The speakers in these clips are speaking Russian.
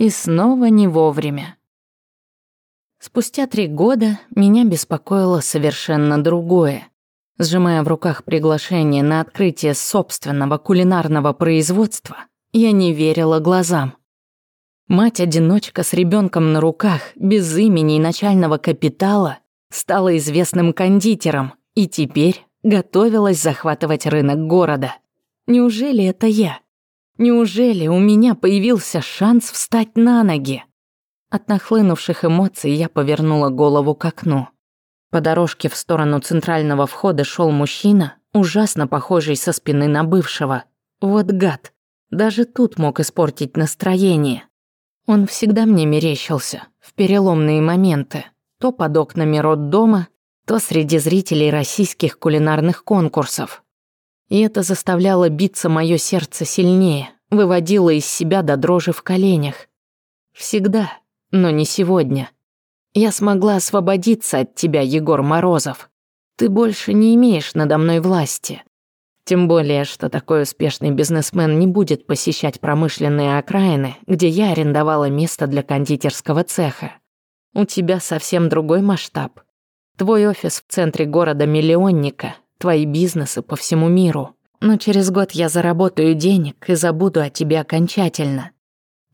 И снова не вовремя. Спустя три года меня беспокоило совершенно другое. Сжимая в руках приглашение на открытие собственного кулинарного производства, я не верила глазам. Мать-одиночка с ребенком на руках, без имени и начального капитала, стала известным кондитером и теперь готовилась захватывать рынок города. Неужели это я? Неужели у меня появился шанс встать на ноги? От нахлынувших эмоций я повернула голову к окну. По дорожке в сторону центрального входа шел мужчина, ужасно похожий со спины на бывшего. Вот гад. Даже тут мог испортить настроение. Он всегда мне мерещился в переломные моменты. То под окнами роддома, то среди зрителей российских кулинарных конкурсов и это заставляло биться мое сердце сильнее, выводило из себя до дрожи в коленях. Всегда, но не сегодня. Я смогла освободиться от тебя, Егор Морозов. Ты больше не имеешь надо мной власти. Тем более, что такой успешный бизнесмен не будет посещать промышленные окраины, где я арендовала место для кондитерского цеха. У тебя совсем другой масштаб. Твой офис в центре города-миллионника, твои бизнесы по всему миру. Но через год я заработаю денег и забуду о тебе окончательно.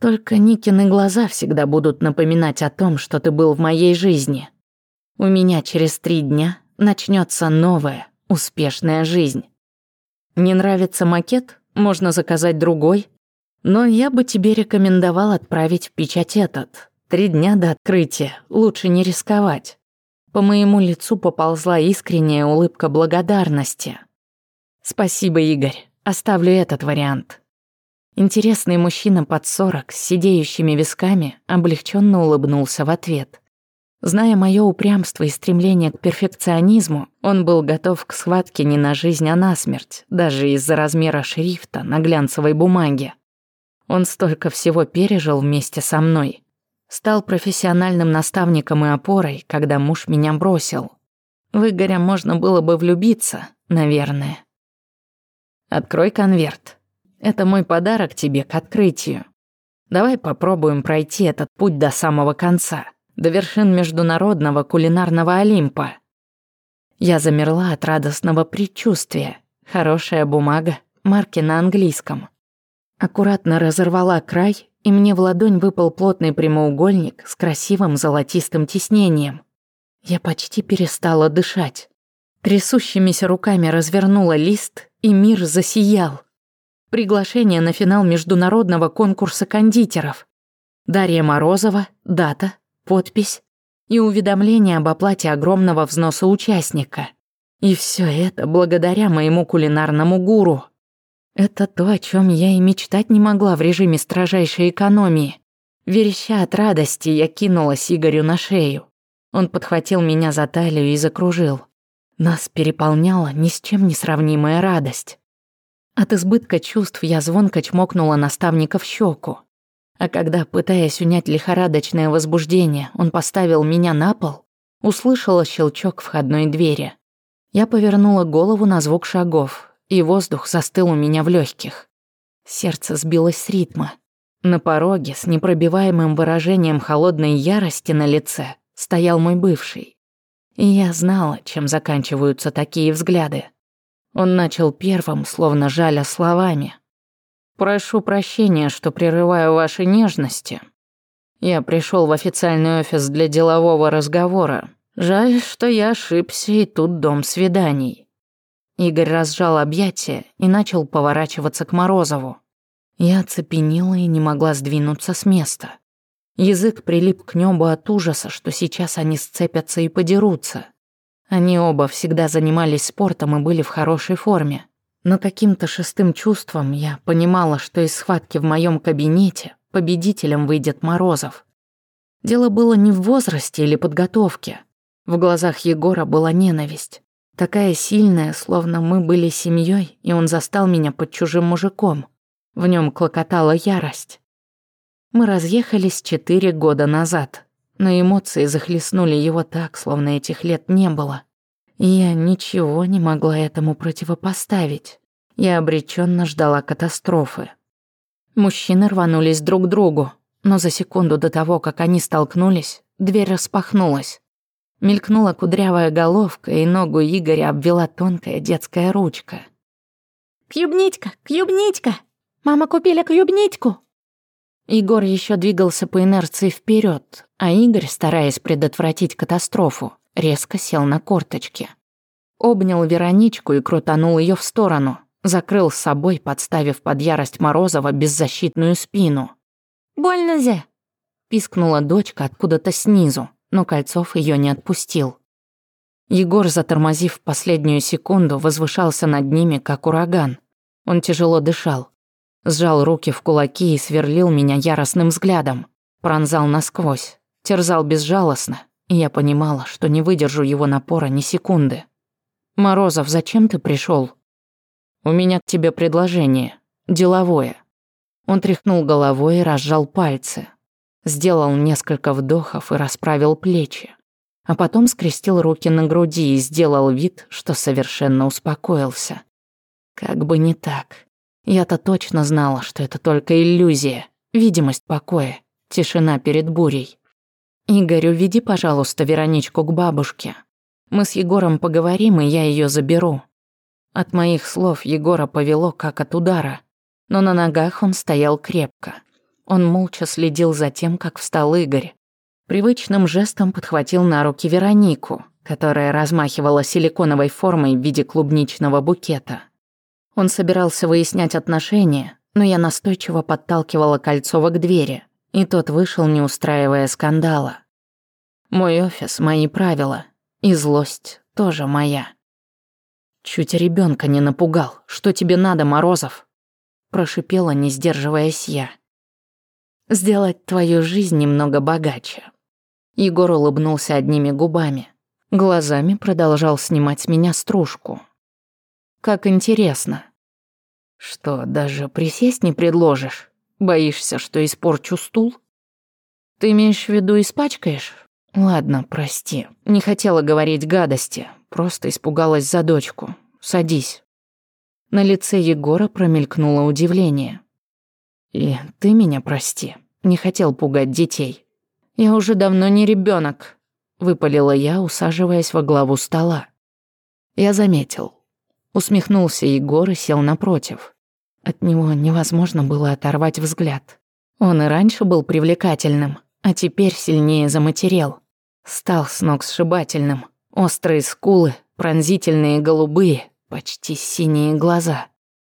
Только Никины глаза всегда будут напоминать о том, что ты был в моей жизни. У меня через три дня начнется новая, успешная жизнь. Не нравится макет? Можно заказать другой. Но я бы тебе рекомендовал отправить в печать этот. Три дня до открытия. Лучше не рисковать. По моему лицу поползла искренняя улыбка благодарности. «Спасибо, Игорь. Оставлю этот вариант». Интересный мужчина под сорок с сидеющими висками облегченно улыбнулся в ответ. Зная мое упрямство и стремление к перфекционизму, он был готов к схватке не на жизнь, а на смерть, даже из-за размера шрифта на глянцевой бумаге. Он столько всего пережил вместе со мной. Стал профессиональным наставником и опорой, когда муж меня бросил. В Игоря можно было бы влюбиться, наверное. Открой конверт. Это мой подарок тебе к открытию. Давай попробуем пройти этот путь до самого конца, до вершин международного кулинарного Олимпа. Я замерла от радостного предчувствия. Хорошая бумага, марки на английском. Аккуратно разорвала край и мне в ладонь выпал плотный прямоугольник с красивым золотистым тиснением. Я почти перестала дышать. Трясущимися руками развернула лист, и мир засиял. Приглашение на финал международного конкурса кондитеров. Дарья Морозова, дата, подпись и уведомление об оплате огромного взноса участника. И все это благодаря моему кулинарному гуру. Это то, о чем я и мечтать не могла в режиме строжайшей экономии. Вереща от радости, я кинулась Игорю на шею. Он подхватил меня за талию и закружил. Нас переполняла ни с чем не сравнимая радость. От избытка чувств я звонко чмокнула наставника в щеку. А когда, пытаясь унять лихорадочное возбуждение, он поставил меня на пол, услышала щелчок входной двери. Я повернула голову на звук шагов, и воздух застыл у меня в легких. Сердце сбилось с ритма. На пороге с непробиваемым выражением холодной ярости на лице стоял мой бывший. И я знала, чем заканчиваются такие взгляды. Он начал первым, словно жаля словами. «Прошу прощения, что прерываю ваши нежности. Я пришел в официальный офис для делового разговора. Жаль, что я ошибся, и тут дом свиданий. Игорь разжал объятия и начал поворачиваться к Морозову. Я оцепенела и не могла сдвинуться с места. Язык прилип к небу от ужаса, что сейчас они сцепятся и подерутся. Они оба всегда занимались спортом и были в хорошей форме. Но каким-то шестым чувством я понимала, что из схватки в моем кабинете победителем выйдет Морозов. Дело было не в возрасте или подготовке. В глазах Егора была ненависть. Такая сильная, словно мы были семьей, и он застал меня под чужим мужиком. В нем клокотала ярость. Мы разъехались четыре года назад, но эмоции захлестнули его так, словно этих лет не было. Я ничего не могла этому противопоставить. Я обреченно ждала катастрофы. Мужчины рванулись друг к другу, но за секунду до того, как они столкнулись, дверь распахнулась. Мелькнула кудрявая головка, и ногу Игоря обвела тонкая детская ручка. «Кьюбнитька! Кьюбнитька! Мама купила кьюбнитьку!» Егор еще двигался по инерции вперед, а Игорь, стараясь предотвратить катастрофу, резко сел на корточки. Обнял Вероничку и крутанул ее в сторону, закрыл с собой, подставив под ярость Морозова беззащитную спину. «Больно зе!» — пискнула дочка откуда-то снизу но Кольцов ее не отпустил. Егор, затормозив последнюю секунду, возвышался над ними, как ураган. Он тяжело дышал, сжал руки в кулаки и сверлил меня яростным взглядом, пронзал насквозь, терзал безжалостно, и я понимала, что не выдержу его напора ни секунды. «Морозов, зачем ты пришел? «У меня к тебе предложение. Деловое». Он тряхнул головой и разжал пальцы, сделал несколько вдохов и расправил плечи, а потом скрестил руки на груди и сделал вид, что совершенно успокоился. Как бы не так. Я-то точно знала, что это только иллюзия, видимость покоя, тишина перед бурей. «Игорь, уведи, пожалуйста, Вероничку к бабушке. Мы с Егором поговорим, и я ее заберу». От моих слов Егора повело, как от удара, но на ногах он стоял крепко. Он молча следил за тем, как встал Игорь. Привычным жестом подхватил на руки Веронику, которая размахивала силиконовой формой в виде клубничного букета. Он собирался выяснять отношения, но я настойчиво подталкивала Кольцова к двери, и тот вышел, не устраивая скандала. Мой офис, мои правила, и злость тоже моя. Чуть ребенка не напугал. Что тебе надо, Морозов? Прошипела, не сдерживаясь я сделать твою жизнь немного богаче». Егор улыбнулся одними губами. Глазами продолжал снимать с меня стружку. «Как интересно». «Что, даже присесть не предложишь? Боишься, что испорчу стул?» «Ты имеешь в виду испачкаешь?» «Ладно, прости. Не хотела говорить гадости. Просто испугалась за дочку. Садись». На лице Егора промелькнуло удивление. И ты меня прости. Не хотел пугать детей. Я уже давно не ребенок, выпалила я, усаживаясь во главу стола. Я заметил. Усмехнулся Егор и сел напротив. От него невозможно было оторвать взгляд. Он и раньше был привлекательным, а теперь сильнее заматерел. Стал с ног сшибательным. Острые скулы, пронзительные голубые, почти синие глаза.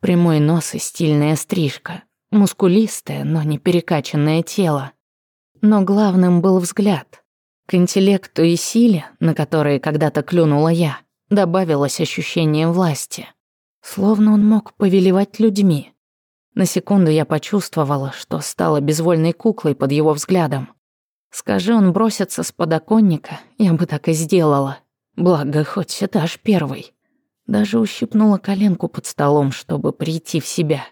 Прямой нос и стильная стрижка мускулистое, но не перекачанное тело. Но главным был взгляд. К интеллекту и силе, на которые когда-то клюнула я, добавилось ощущение власти. Словно он мог повелевать людьми. На секунду я почувствовала, что стала безвольной куклой под его взглядом. Скажи он бросится с подоконника, я бы так и сделала. Благо, хоть этаж первый. Даже ущипнула коленку под столом, чтобы прийти в себя.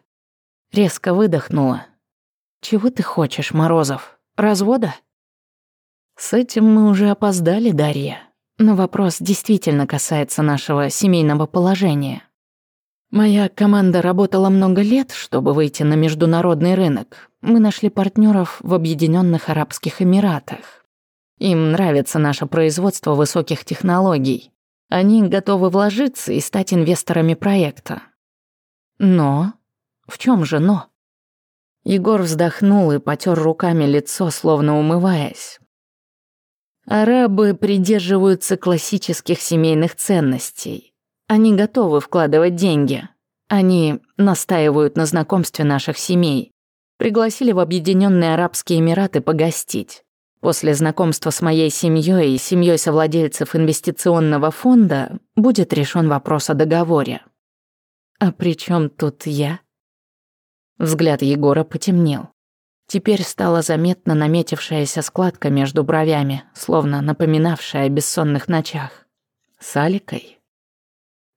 Резко выдохнула. «Чего ты хочешь, Морозов? Развода?» «С этим мы уже опоздали, Дарья. Но вопрос действительно касается нашего семейного положения. Моя команда работала много лет, чтобы выйти на международный рынок. Мы нашли партнеров в Объединенных Арабских Эмиратах. Им нравится наше производство высоких технологий. Они готовы вложиться и стать инвесторами проекта. Но в чем же но? Егор вздохнул и потер руками лицо, словно умываясь. Арабы придерживаются классических семейных ценностей. Они готовы вкладывать деньги. Они настаивают на знакомстве наших семей. Пригласили в Объединенные Арабские Эмираты погостить. После знакомства с моей семьей и семьей совладельцев инвестиционного фонда будет решен вопрос о договоре. А при чем тут я? Взгляд Егора потемнел. Теперь стала заметна наметившаяся складка между бровями, словно напоминавшая о бессонных ночах. «С Аликой?»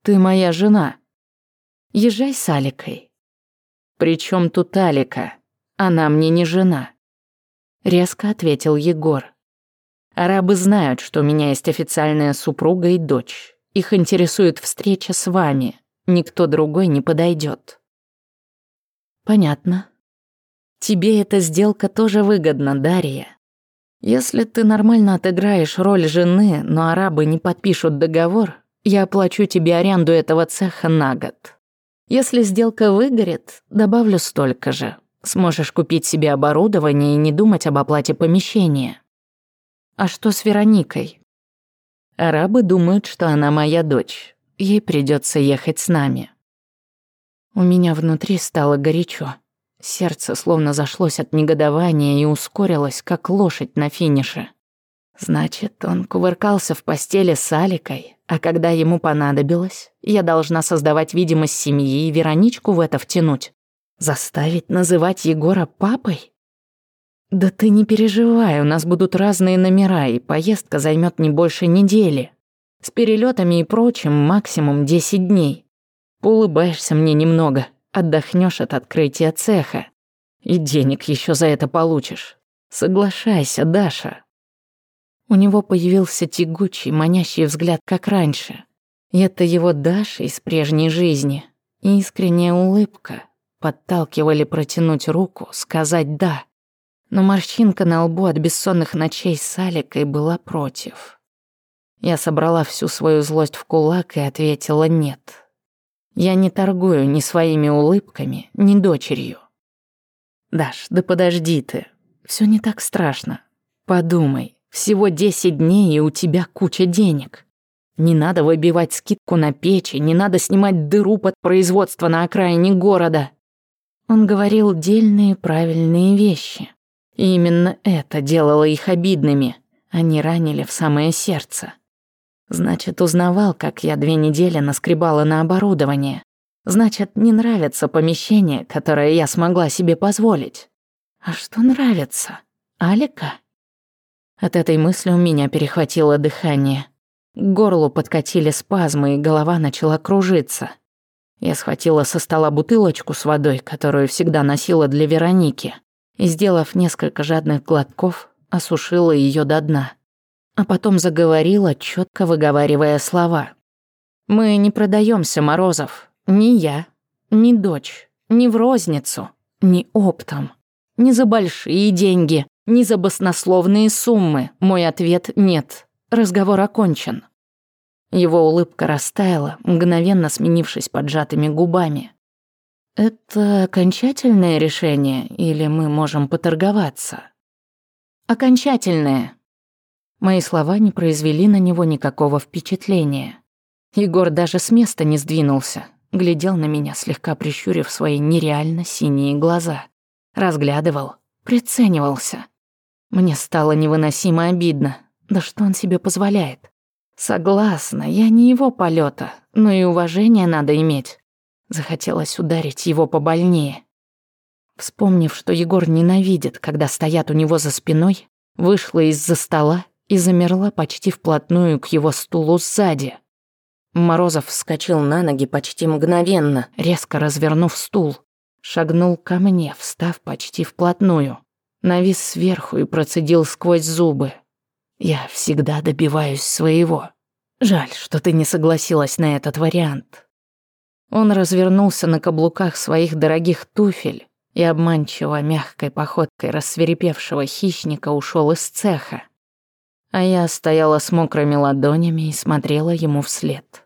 «Ты моя жена». «Езжай с Аликой». Причем тут Алика? Она мне не жена». Резко ответил Егор. «Арабы знают, что у меня есть официальная супруга и дочь. Их интересует встреча с вами. Никто другой не подойдет. Понятно. Тебе эта сделка тоже выгодна, Дарья. Если ты нормально отыграешь роль жены, но арабы не подпишут договор, я оплачу тебе аренду этого цеха на год. Если сделка выгорит, добавлю столько же. Сможешь купить себе оборудование и не думать об оплате помещения. А что с Вероникой? Арабы думают, что она моя дочь. Ей придется ехать с нами. У меня внутри стало горячо. Сердце словно зашлось от негодования и ускорилось, как лошадь на финише. Значит, он кувыркался в постели с Аликой, а когда ему понадобилось, я должна создавать видимость семьи и Вероничку в это втянуть. Заставить называть Егора папой? Да ты не переживай, у нас будут разные номера, и поездка займет не больше недели. С перелетами и прочим максимум 10 дней. Улыбаешься мне немного, отдохнешь от открытия цеха. И денег еще за это получишь. Соглашайся, Даша. У него появился тягучий, манящий взгляд, как раньше. И это его Даша из прежней жизни. И искренняя улыбка подталкивали протянуть руку, сказать «да». Но морщинка на лбу от бессонных ночей с Аликой была против. Я собрала всю свою злость в кулак и ответила «нет». Я не торгую ни своими улыбками, ни дочерью. Даш, да подожди ты. Все не так страшно. Подумай, всего 10 дней, и у тебя куча денег. Не надо выбивать скидку на печи, не надо снимать дыру под производство на окраине города. Он говорил дельные правильные вещи. И именно это делало их обидными. Они ранили в самое сердце. Значит, узнавал, как я две недели наскребала на оборудование. Значит, не нравится помещение, которое я смогла себе позволить. А что нравится? Алика? От этой мысли у меня перехватило дыхание. К горлу подкатили спазмы, и голова начала кружиться. Я схватила со стола бутылочку с водой, которую всегда носила для Вероники, и, сделав несколько жадных глотков, осушила ее до дна а потом заговорила, четко выговаривая слова. «Мы не продаемся, Морозов. Ни я, ни дочь, ни в розницу, ни оптом. Ни за большие деньги, ни за баснословные суммы. Мой ответ — нет. Разговор окончен». Его улыбка растаяла, мгновенно сменившись поджатыми губами. «Это окончательное решение, или мы можем поторговаться?» «Окончательное», Мои слова не произвели на него никакого впечатления. Егор даже с места не сдвинулся, глядел на меня, слегка прищурив свои нереально синие глаза. Разглядывал, приценивался. Мне стало невыносимо обидно. Да что он себе позволяет? Согласна, я не его полета, но и уважение надо иметь. Захотелось ударить его побольнее. Вспомнив, что Егор ненавидит, когда стоят у него за спиной, вышла из-за стола и замерла почти вплотную к его стулу сзади. Морозов вскочил на ноги почти мгновенно, резко развернув стул. Шагнул ко мне, встав почти вплотную. Навис сверху и процедил сквозь зубы. «Я всегда добиваюсь своего. Жаль, что ты не согласилась на этот вариант». Он развернулся на каблуках своих дорогих туфель и обманчиво мягкой походкой рассверепевшего хищника ушел из цеха а я стояла с мокрыми ладонями и смотрела ему вслед.